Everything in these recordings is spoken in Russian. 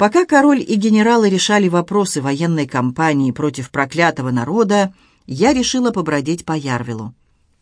Пока король и генералы решали вопросы военной кампании против проклятого народа, я решила побродить по Ярвилу.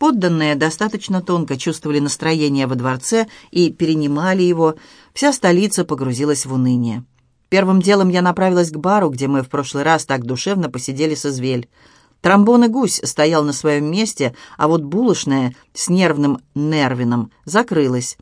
Подданные достаточно тонко чувствовали настроение во дворце и перенимали его, вся столица погрузилась в уныние. Первым делом я направилась к бару, где мы в прошлый раз так душевно посидели с Извель. Тромбон и гусь стоял на своем месте, а вот булочная с нервным нервином закрылась.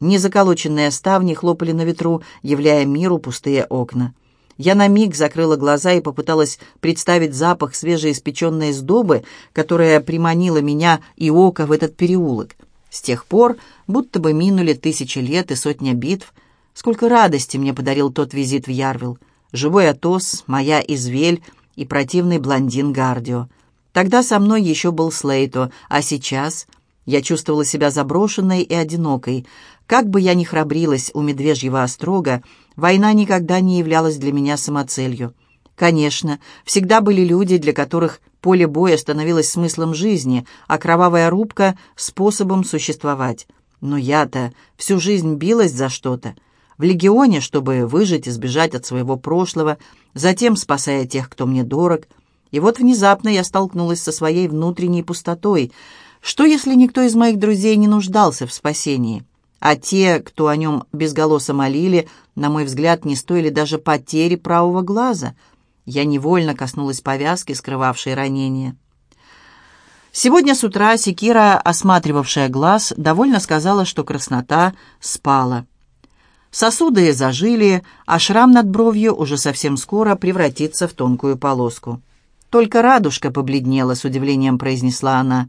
Незаколоченные ставни хлопали на ветру, являя миру пустые окна. Я на миг закрыла глаза и попыталась представить запах свежеиспеченной сдобы, которая приманила меня и око в этот переулок. С тех пор будто бы минули тысячи лет и сотня битв. Сколько радости мне подарил тот визит в Ярвил. Живой Атос, моя извель и противный блондин Гардио. Тогда со мной еще был Слейто, а сейчас я чувствовала себя заброшенной и одинокой. Как бы я ни храбрилась у медвежьего острога, война никогда не являлась для меня самоцелью. Конечно, всегда были люди, для которых поле боя становилось смыслом жизни, а кровавая рубка — способом существовать. Но я-то всю жизнь билась за что-то. В легионе, чтобы выжить и сбежать от своего прошлого, затем спасая тех, кто мне дорог. И вот внезапно я столкнулась со своей внутренней пустотой. Что, если никто из моих друзей не нуждался в спасении? А те, кто о нем безголосо молили, на мой взгляд, не стоили даже потери правого глаза. Я невольно коснулась повязки, скрывавшей ранение. Сегодня с утра Секира, осматривавшая глаз, довольно сказала, что краснота спала. Сосуды зажили, а шрам над бровью уже совсем скоро превратится в тонкую полоску. «Только радужка побледнела», — с удивлением произнесла она.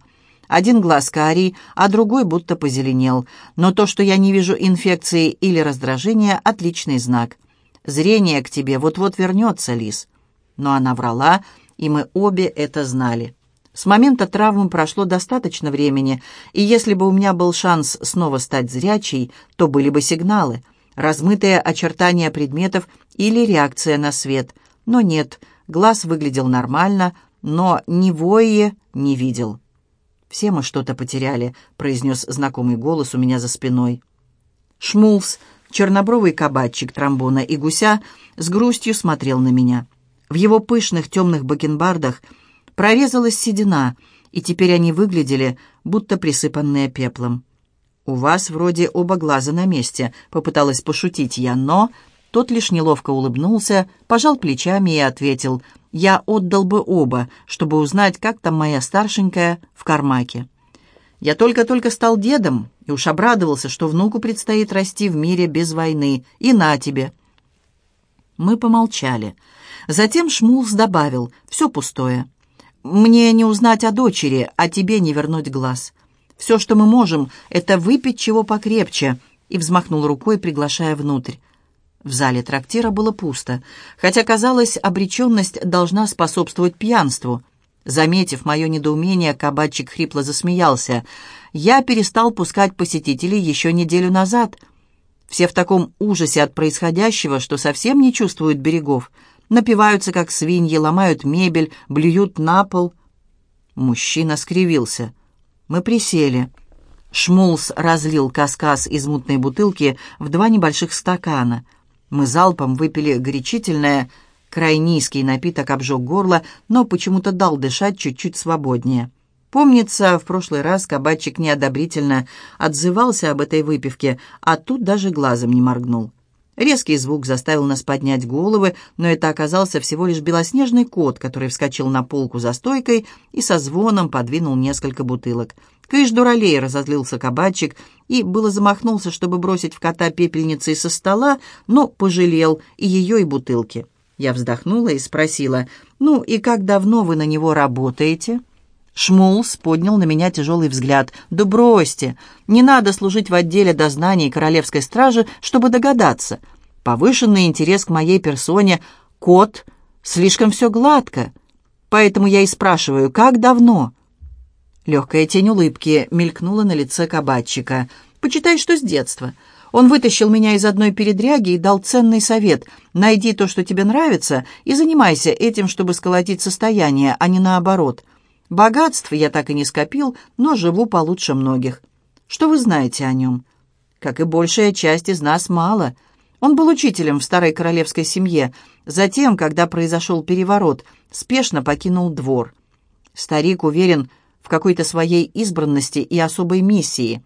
Один глаз карий, а другой будто позеленел. Но то, что я не вижу инфекции или раздражения, отличный знак. Зрение к тебе вот-вот вернется, Лис. Но она врала, и мы обе это знали. С момента травмы прошло достаточно времени, и если бы у меня был шанс снова стать зрячей, то были бы сигналы, размытые очертания предметов или реакция на свет. Но нет, глаз выглядел нормально, но ни воие не видел. «Все мы что-то потеряли», — произнес знакомый голос у меня за спиной. Шмулс, чернобровый кабачик тромбона и гуся, с грустью смотрел на меня. В его пышных темных бакенбардах прорезалась седина, и теперь они выглядели, будто присыпанные пеплом. «У вас вроде оба глаза на месте», — попыталась пошутить я, но... Тот лишь неловко улыбнулся, пожал плечами и ответил — я отдал бы оба, чтобы узнать, как там моя старшенькая в Кармаке. Я только-только стал дедом и уж обрадовался, что внуку предстоит расти в мире без войны. И на тебе. Мы помолчали. Затем Шмулс добавил, все пустое. Мне не узнать о дочери, а тебе не вернуть глаз. Все, что мы можем, это выпить чего покрепче, и взмахнул рукой, приглашая внутрь. В зале трактира было пусто, хотя, казалось, обреченность должна способствовать пьянству. Заметив мое недоумение, кабачик хрипло засмеялся. «Я перестал пускать посетителей еще неделю назад. Все в таком ужасе от происходящего, что совсем не чувствуют берегов. Напиваются, как свиньи, ломают мебель, блюют на пол». Мужчина скривился. Мы присели. Шмулс разлил касказ из мутной бутылки в два небольших стакана — мы залпом выпили горячительное, край низкий напиток обжег горло, но почему-то дал дышать чуть-чуть свободнее. Помнится, в прошлый раз кабачик неодобрительно отзывался об этой выпивке, а тут даже глазом не моргнул. Резкий звук заставил нас поднять головы, но это оказался всего лишь белоснежный кот, который вскочил на полку за стойкой и со звоном подвинул несколько бутылок. «Кыш, дуралей!» — разозлился кабачик и было замахнулся, чтобы бросить в кота пепельницы со стола, но пожалел и ее, и бутылки. Я вздохнула и спросила, «Ну и как давно вы на него работаете?» Шмулс поднял на меня тяжелый взгляд. «Да бросьте! Не надо служить в отделе дознаний королевской стражи, чтобы догадаться. Повышенный интерес к моей персоне. Кот, слишком все гладко. Поэтому я и спрашиваю, как давно?» Легкая тень улыбки мелькнула на лице кабачика. «Почитай, что с детства. Он вытащил меня из одной передряги и дал ценный совет. Найди то, что тебе нравится, и занимайся этим, чтобы сколотить состояние, а не наоборот». Богатств я так и не скопил, но живу получше многих. Что вы знаете о нем? Как и большая часть из нас, мало. Он был учителем в старой королевской семье. Затем, когда произошел переворот, спешно покинул двор. Старик уверен в какой-то своей избранности и особой миссии.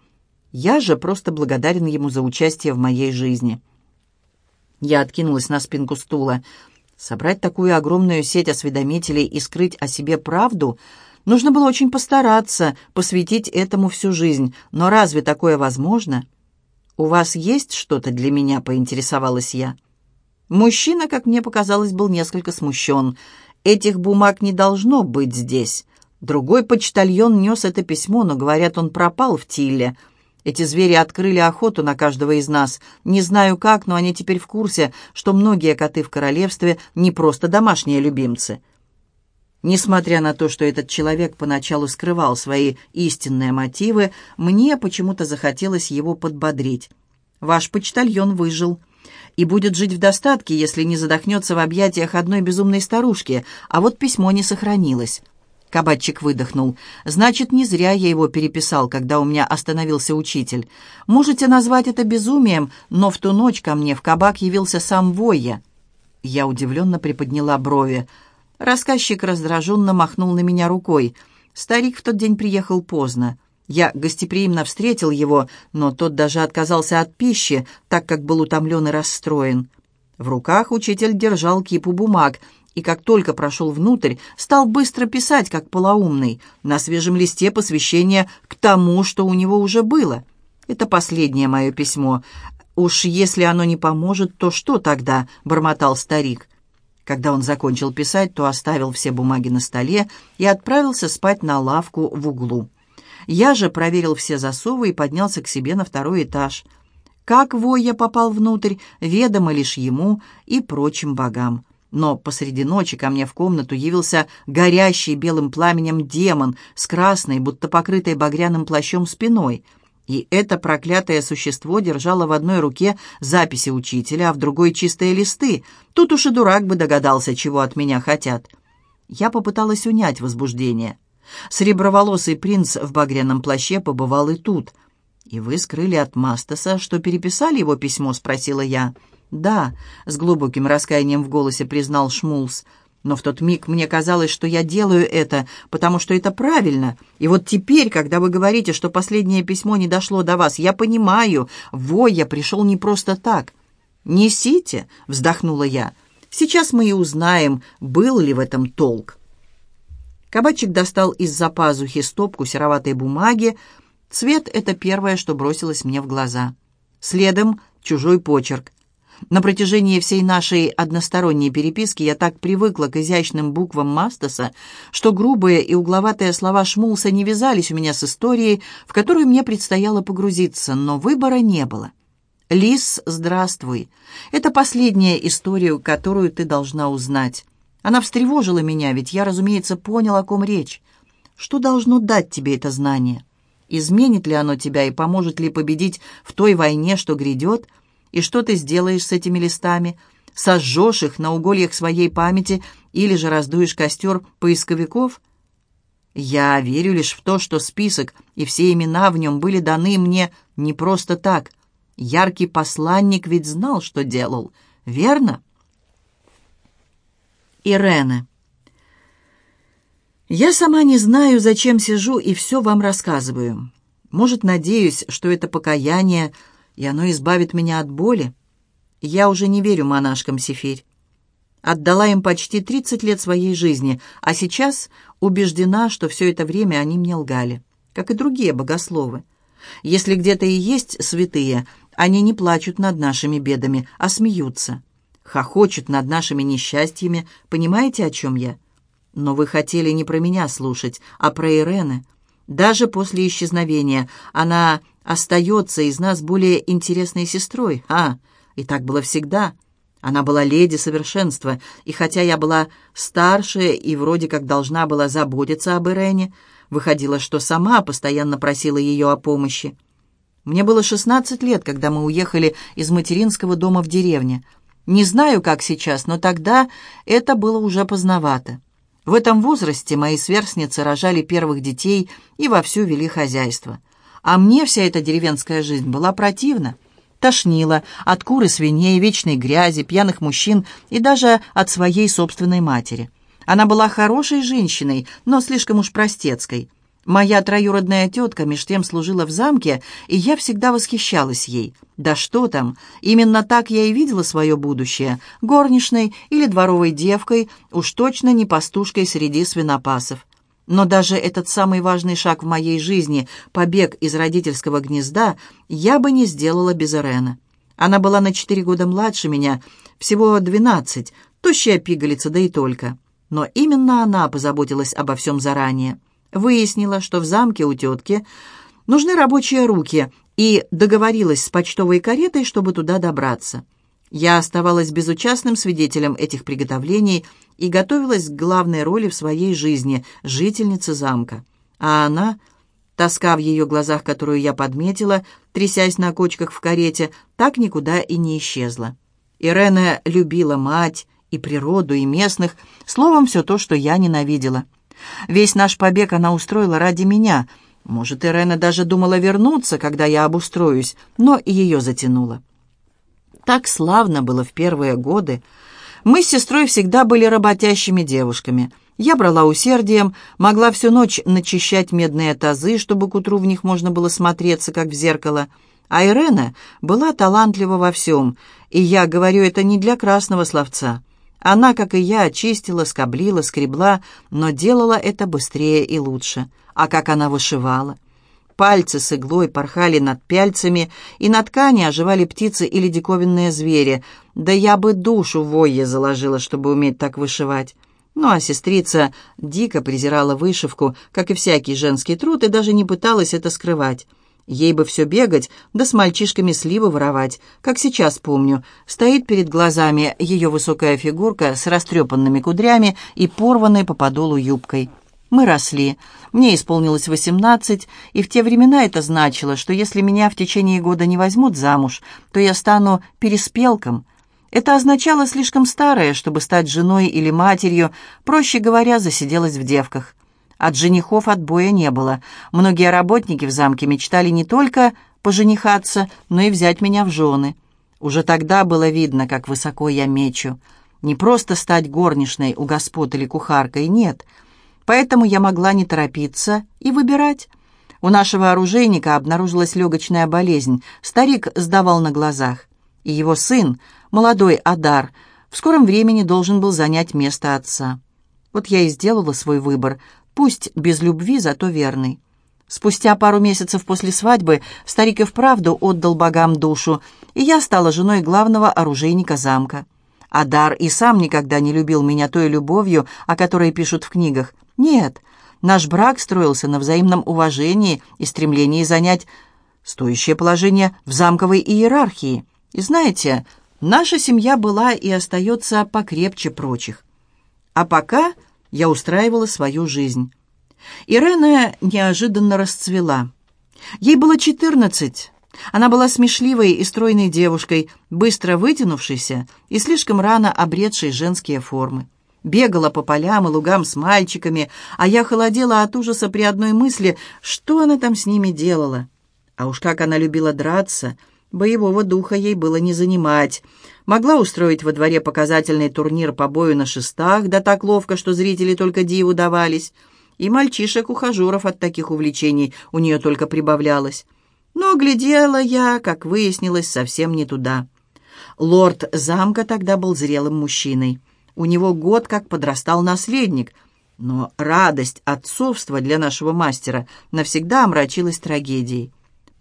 Я же просто благодарен ему за участие в моей жизни. Я откинулась на спинку стула. Собрать такую огромную сеть осведомителей и скрыть о себе правду нужно было очень постараться, посвятить этому всю жизнь. Но разве такое возможно? «У вас есть что-то для меня?» — поинтересовалась я. Мужчина, как мне показалось, был несколько смущен. «Этих бумаг не должно быть здесь». Другой почтальон нес это письмо, но, говорят, он пропал в Тилле. Эти звери открыли охоту на каждого из нас. Не знаю как, но они теперь в курсе, что многие коты в королевстве не просто домашние любимцы. Несмотря на то, что этот человек поначалу скрывал свои истинные мотивы, мне почему-то захотелось его подбодрить. «Ваш почтальон выжил» и будет жить в достатке, если не задохнется в объятиях одной безумной старушки, а вот письмо не сохранилось. Кабачик выдохнул. «Значит, не зря я его переписал, когда у меня остановился учитель. Можете назвать это безумием, но в ту ночь ко мне в кабак явился сам Войя». Я удивленно приподняла брови. Рассказчик раздраженно махнул на меня рукой. Старик в тот день приехал поздно. Я гостеприимно встретил его, но тот даже отказался от пищи, так как был утомлен и расстроен. В руках учитель держал кипу бумаг, и как только прошел внутрь, стал быстро писать, как полоумный, на свежем листе посвящение к тому, что у него уже было. Это последнее мое письмо. «Уж если оно не поможет, то что тогда?» — бормотал старик. Когда он закончил писать, то оставил все бумаги на столе и отправился спать на лавку в углу. Я же проверил все засовы и поднялся к себе на второй этаж. Как Войя попал внутрь, ведомо лишь ему и прочим богам. Но посреди ночи ко мне в комнату явился горящий белым пламенем демон с красной, будто покрытой багряным плащом спиной — и это проклятое существо держало в одной руке записи учителя, а в другой чистые листы. Тут уж и дурак бы догадался, чего от меня хотят. Я попыталась унять возбуждение. Среброволосый принц в багряном плаще побывал и тут. «И вы скрыли от Мастаса, что переписали его письмо?» — спросила я. «Да», — с глубоким раскаянием в голосе признал Шмулс. Но в тот миг мне казалось, что я делаю это, потому что это правильно. И вот теперь, когда вы говорите, что последнее письмо не дошло до вас, я понимаю, вой, я пришел не просто так. «Несите», — вздохнула я. «Сейчас мы и узнаем, был ли в этом толк». Кабачик достал из-за пазухи стопку сероватой бумаги. Цвет — это первое, что бросилось мне в глаза. Следом чужой почерк. На протяжении всей нашей односторонней переписки я так привыкла к изящным буквам Мастаса, что грубые и угловатые слова Шмулса не вязались у меня с историей, в которую мне предстояло погрузиться, но выбора не было. «Лис, здравствуй. Это последняя история, которую ты должна узнать. Она встревожила меня, ведь я, разумеется, понял, о ком речь. Что должно дать тебе это знание? Изменит ли оно тебя и поможет ли победить в той войне, что грядет?» И что ты сделаешь с этими листами? Сожжешь их на угольях своей памяти или же раздуешь костер поисковиков? Я верю лишь в то, что список и все имена в нем были даны мне не просто так. Яркий посланник ведь знал, что делал, верно? Ирена. Я сама не знаю, зачем сижу и все вам рассказываю. Может, надеюсь, что это покаяние — и оно избавит меня от боли. Я уже не верю монашкам Сефирь. Отдала им почти 30 лет своей жизни, а сейчас убеждена, что все это время они мне лгали, как и другие богословы. Если где-то и есть святые, они не плачут над нашими бедами, а смеются, хохочут над нашими несчастьями, понимаете, о чем я? Но вы хотели не про меня слушать, а про Ирены. Даже после исчезновения она остается из нас более интересной сестрой. А, и так было всегда. Она была леди совершенства, и хотя я была старше и вроде как должна была заботиться об Ирене, выходило, что сама постоянно просила ее о помощи. Мне было 16 лет, когда мы уехали из материнского дома в деревне. Не знаю, как сейчас, но тогда это было уже поздновато. В этом возрасте мои сверстницы рожали первых детей и вовсю вели хозяйство. А мне вся эта деревенская жизнь была противна. Тошнило от куры, свиней, вечной грязи, пьяных мужчин и даже от своей собственной матери. Она была хорошей женщиной, но слишком уж простецкой. Моя троюродная тетка меж тем служила в замке, и я всегда восхищалась ей. Да что там, именно так я и видела свое будущее, горничной или дворовой девкой, уж точно не пастушкой среди свинопасов. Но даже этот самый важный шаг в моей жизни, побег из родительского гнезда, я бы не сделала без Ирена. Она была на четыре года младше меня, всего двенадцать, тощая пигалица, да и только. Но именно она позаботилась обо всем заранее. Выяснила, что в замке у тетки нужны рабочие руки, и договорилась с почтовой каретой, чтобы туда добраться. Я оставалась безучастным свидетелем этих приготовлений и готовилась к главной роли в своей жизни – жительнице замка. А она, тоска в ее глазах, которую я подметила, трясясь на кочках в карете, так никуда и не исчезла. Ирена любила мать и природу, и местных, словом, все то, что я ненавидела – Весь наш побег она устроила ради меня. Может, Ирена даже думала вернуться, когда я обустроюсь, но и ее затянуло. Так славно было в первые годы. Мы с сестрой всегда были работящими девушками. Я брала усердием, могла всю ночь начищать медные тазы, чтобы к утру в них можно было смотреться, как в зеркало. А Ирена была талантлива во всем, и я говорю это не для красного словца. Она, как и я, чистила, скоблила, скребла, но делала это быстрее и лучше. А как она вышивала? Пальцы с иглой порхали над пяльцами, и на ткани оживали птицы или диковинные звери. Да я бы душу войе заложила, чтобы уметь так вышивать. Ну а сестрица дико презирала вышивку, как и всякий женский труд, и даже не пыталась это скрывать. Ей бы все бегать, да с мальчишками сливы воровать, как сейчас помню. Стоит перед глазами ее высокая фигурка с растрепанными кудрями и порванной по подолу юбкой. Мы росли. Мне исполнилось восемнадцать, и в те времена это значило, что если меня в течение года не возьмут замуж, то я стану переспелком. Это означало слишком старое, чтобы стать женой или матерью, проще говоря, засиделась в девках. От женихов отбоя не было. Многие работники в замке мечтали не только поженихаться, но и взять меня в жены. Уже тогда было видно, как высоко я мечу. Не просто стать горничной у господ или кухаркой, нет. Поэтому я могла не торопиться и выбирать. У нашего оружейника обнаружилась легочная болезнь. Старик сдавал на глазах. И его сын, молодой Адар, в скором времени должен был занять место отца. Вот я и сделала свой выбор, Пусть без любви, зато верный. Спустя пару месяцев после свадьбы старик и вправду отдал богам душу, и я стала женой главного оружейника замка. Адар и сам никогда не любил меня той любовью, о которой пишут в книгах. Нет, наш брак строился на взаимном уважении и стремлении занять стоящее положение в замковой иерархии. И знаете, наша семья была и остается покрепче прочих. А пока я устраивала свою жизнь. Ирена неожиданно расцвела. Ей было четырнадцать. Она была смешливой и стройной девушкой, быстро вытянувшейся и слишком рано обретшей женские формы. Бегала по полям и лугам с мальчиками, а я холодела от ужаса при одной мысли, что она там с ними делала. А уж как она любила драться, боевого духа ей было не занимать могла устроить во дворе показательный турнир по бою на шестах, да так ловко, что зрители только диву давались. И мальчишек-ухажеров от таких увлечений у нее только прибавлялось. Но глядела я, как выяснилось, совсем не туда. Лорд замка тогда был зрелым мужчиной. У него год как подрастал наследник, но радость отцовства для нашего мастера навсегда омрачилась трагедией.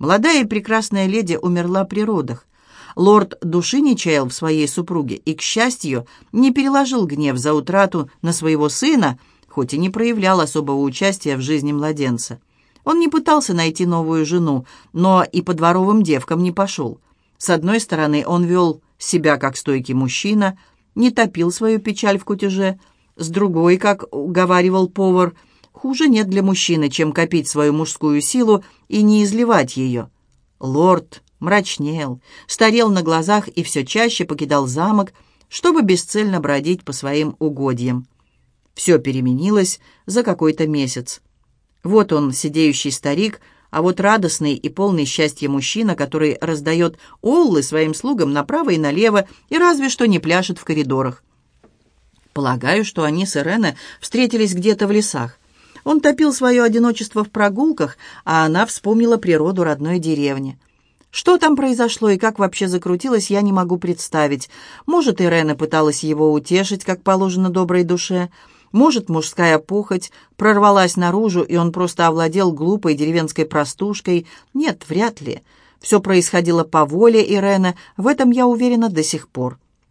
Молодая и прекрасная леди умерла при родах. Лорд души не чаял в своей супруге и, к счастью, не переложил гнев за утрату на своего сына, хоть и не проявлял особого участия в жизни младенца. Он не пытался найти новую жену, но и по дворовым девкам не пошел. С одной стороны, он вел себя как стойкий мужчина, не топил свою печаль в кутеже, с другой, как уговаривал повар, хуже нет для мужчины, чем копить свою мужскую силу и не изливать ее. Лорд мрачнел, старел на глазах и все чаще покидал замок, чтобы бесцельно бродить по своим угодьям. Все переменилось за какой-то месяц. Вот он, сидеющий старик, А вот радостный и полный счастья мужчина, который раздает оллы своим слугам направо и налево и разве что не пляшет в коридорах. Полагаю, что они с Ирене встретились где-то в лесах. Он топил свое одиночество в прогулках, а она вспомнила природу родной деревни. Что там произошло и как вообще закрутилось, я не могу представить. Может, Ирена пыталась его утешить, как положено доброй душе. Может, мужская похоть прорвалась наружу, и он просто овладел глупой деревенской простушкой. Нет, вряд ли. Все происходило по воле Ирены, в этом я уверена до сих пор.